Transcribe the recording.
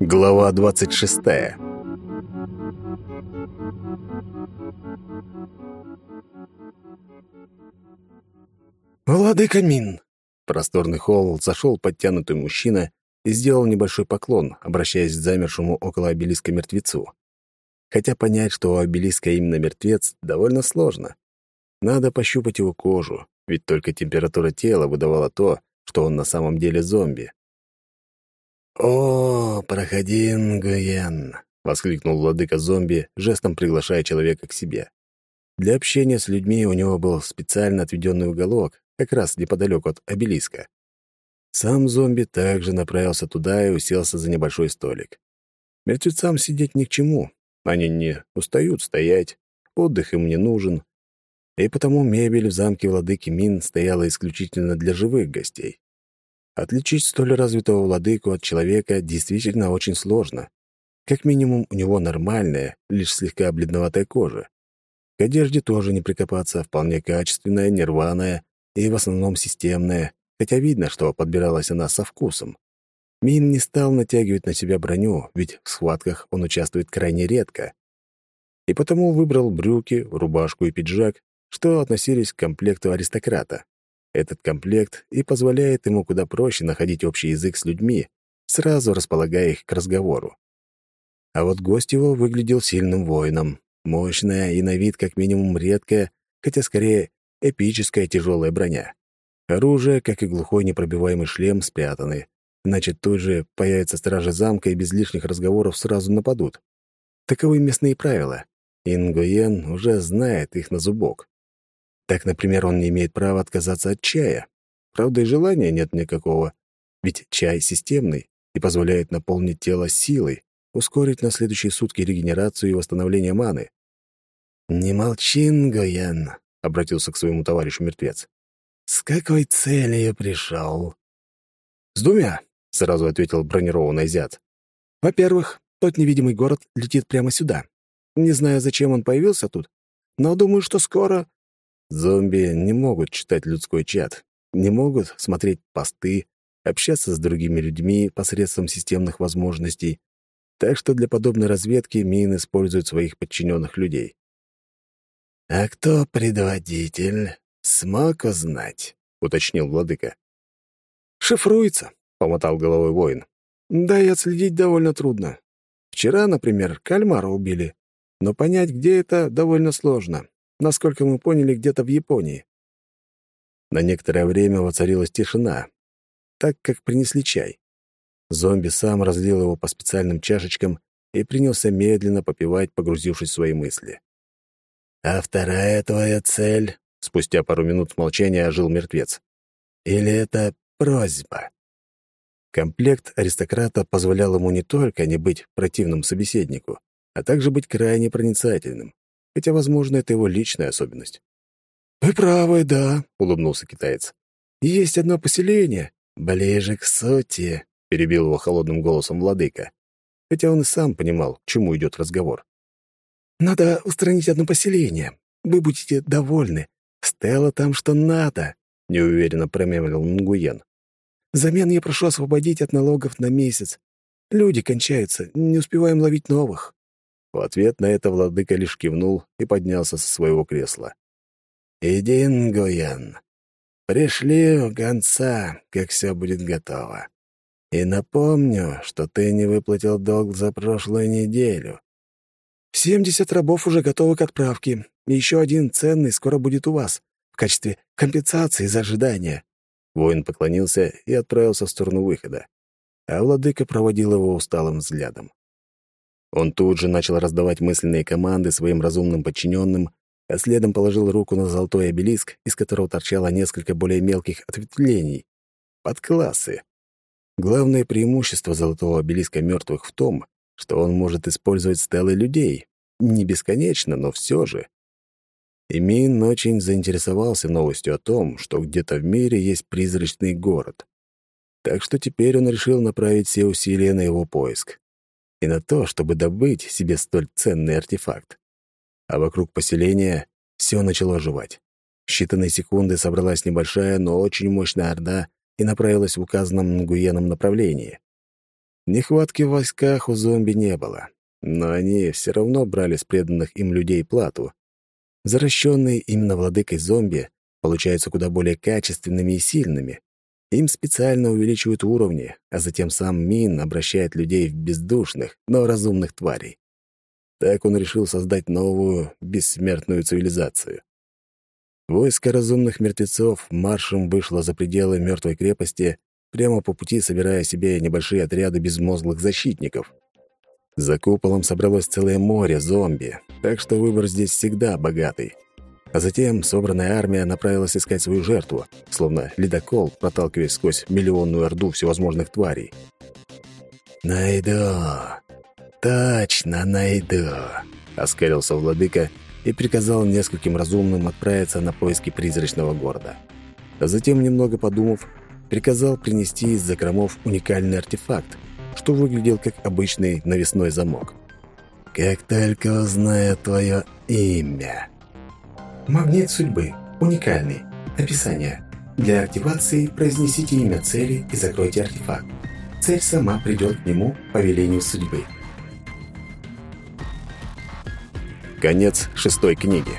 Глава двадцать шестая. «Владыка Мин!» просторный холл зашел подтянутый мужчина и сделал небольшой поклон, обращаясь к замершему около обелиска мертвецу. Хотя понять, что у обелиска именно мертвец, довольно сложно. Надо пощупать его кожу, ведь только температура тела выдавала то, что он на самом деле зомби. «О, проходи, Нгуен!» — воскликнул владыка зомби, жестом приглашая человека к себе. Для общения с людьми у него был специально отведенный уголок, как раз неподалеку от обелиска. Сам зомби также направился туда и уселся за небольшой столик. Мертвецам сидеть ни к чему. Они не устают стоять, отдых им не нужен. И потому мебель в замке владыки Мин стояла исключительно для живых гостей. Отличить столь развитого владыку от человека действительно очень сложно. Как минимум, у него нормальная, лишь слегка бледноватая кожа. К одежде тоже не прикопаться, вполне качественная, нерваная и в основном системная, хотя видно, что подбиралась она со вкусом. Мин не стал натягивать на себя броню, ведь в схватках он участвует крайне редко. И потому выбрал брюки, рубашку и пиджак, что относились к комплекту аристократа. Этот комплект и позволяет ему куда проще находить общий язык с людьми, сразу располагая их к разговору. А вот гость его выглядел сильным воином, мощная и на вид как минимум редкая, хотя скорее эпическая тяжелая броня. Оружие, как и глухой непробиваемый шлем, спрятаны. Значит, тут же появятся стражи замка и без лишних разговоров сразу нападут. Таковы местные правила. Ингуен уже знает их на зубок. Так, например, он не имеет права отказаться от чая. Правда, и желания нет никакого. Ведь чай системный и позволяет наполнить тело силой, ускорить на следующие сутки регенерацию и восстановление маны. «Не молчи, Нгоян», — обратился к своему товарищу мертвец. «С какой целью пришел?» «С двумя», — сразу ответил бронированный азиат. «Во-первых, тот невидимый город летит прямо сюда. Не знаю, зачем он появился тут, но думаю, что скоро...» Зомби не могут читать людской чат, не могут смотреть посты, общаться с другими людьми посредством системных возможностей, так что для подобной разведки Мин использует своих подчиненных людей. «А кто предводитель?» «Смог узнать», — уточнил владыка. «Шифруется», — помотал головой воин. «Да и отследить довольно трудно. Вчера, например, кальмара убили, но понять, где это, довольно сложно. Насколько мы поняли, где-то в Японии». На некоторое время воцарилась тишина, так как принесли чай. Зомби сам разлил его по специальным чашечкам и принялся медленно попивать, погрузившись в свои мысли. «А вторая твоя цель?» Спустя пару минут молчания ожил мертвец. «Или это просьба?» Комплект аристократа позволял ему не только не быть противным собеседнику, а также быть крайне проницательным, хотя, возможно, это его личная особенность. «Вы правы, да», — улыбнулся китаец. «Есть одно поселение, ближе к сути», — перебил его холодным голосом владыка, хотя он и сам понимал, к чему идет разговор. «Надо устранить одно поселение. Вы будете довольны. Стелла там что надо», — неуверенно промямлил Нгуен. «Взамен я прошу освободить от налогов на месяц. Люди кончаются, не успеваем ловить новых». В ответ на это владыка лишь кивнул и поднялся со своего кресла. «Иди, Нгуен, пришли гонца, как все будет готово. И напомню, что ты не выплатил долг за прошлую неделю». «Семьдесят рабов уже готовы к отправке. И еще один ценный скоро будет у вас, в качестве компенсации за ожидание». Воин поклонился и отправился в сторону выхода, а владыка проводил его усталым взглядом. Он тут же начал раздавать мысленные команды своим разумным подчиненным, а следом положил руку на золотой обелиск, из которого торчало несколько более мелких ответвлений. Подклассы. Главное преимущество золотого обелиска мертвых в том, что он может использовать стелы людей. Не бесконечно, но все же. И Мин очень заинтересовался новостью о том, что где-то в мире есть призрачный город. Так что теперь он решил направить все усилия на его поиск. И на то, чтобы добыть себе столь ценный артефакт. А вокруг поселения все начало оживать. В считанные секунды собралась небольшая, но очень мощная орда, и направилась в указанном Нгуеном направлении. Нехватки в войсках у зомби не было, но они все равно брали с преданных им людей плату. Заращенные именно владыкой зомби получаются куда более качественными и сильными. Им специально увеличивают уровни, а затем сам Мин обращает людей в бездушных, но разумных тварей. Так он решил создать новую, бессмертную цивилизацию. Войско разумных мертвецов маршем вышло за пределы мертвой крепости, прямо по пути собирая себе небольшие отряды безмозглых защитников. За куполом собралось целое море зомби, так что выбор здесь всегда богатый. А затем собранная армия направилась искать свою жертву, словно ледокол, проталкиваясь сквозь миллионную орду всевозможных тварей. «Найду! Точно найду!» — оскалился владыка — и приказал нескольким разумным отправиться на поиски призрачного города. А затем, немного подумав, приказал принести из закромов уникальный артефакт, что выглядел как обычный навесной замок. «Как только узнаю твое имя...» «Магнит судьбы. Уникальный. Описание. Для активации произнесите имя цели и закройте артефакт. Цель сама придет к нему по велению судьбы». Конец шестой книги.